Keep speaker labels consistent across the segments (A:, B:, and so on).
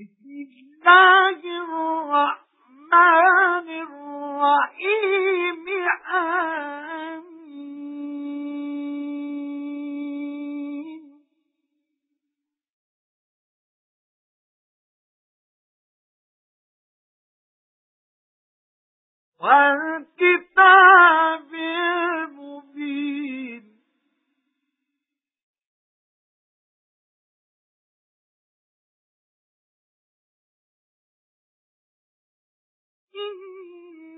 A: بسم الله الرحمن الرحيم. آمين. والكتاب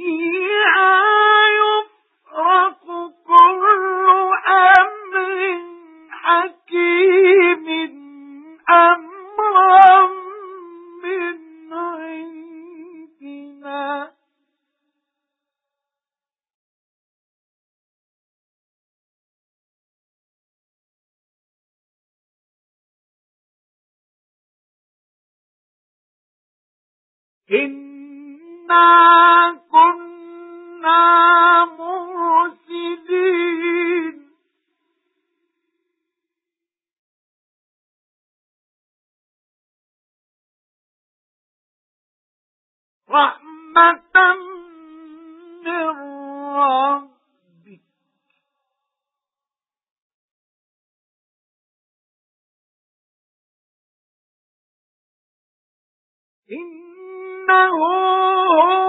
A: فِيهَا يُفْرَقُ كُلُّ أَمْرٍ حَكِيمٍ أَمْرًا مِنْ عِندِنَا إِنَّا رَحْمَةً مِنْ رَبِّكَ. إِنَّهُ هُوَ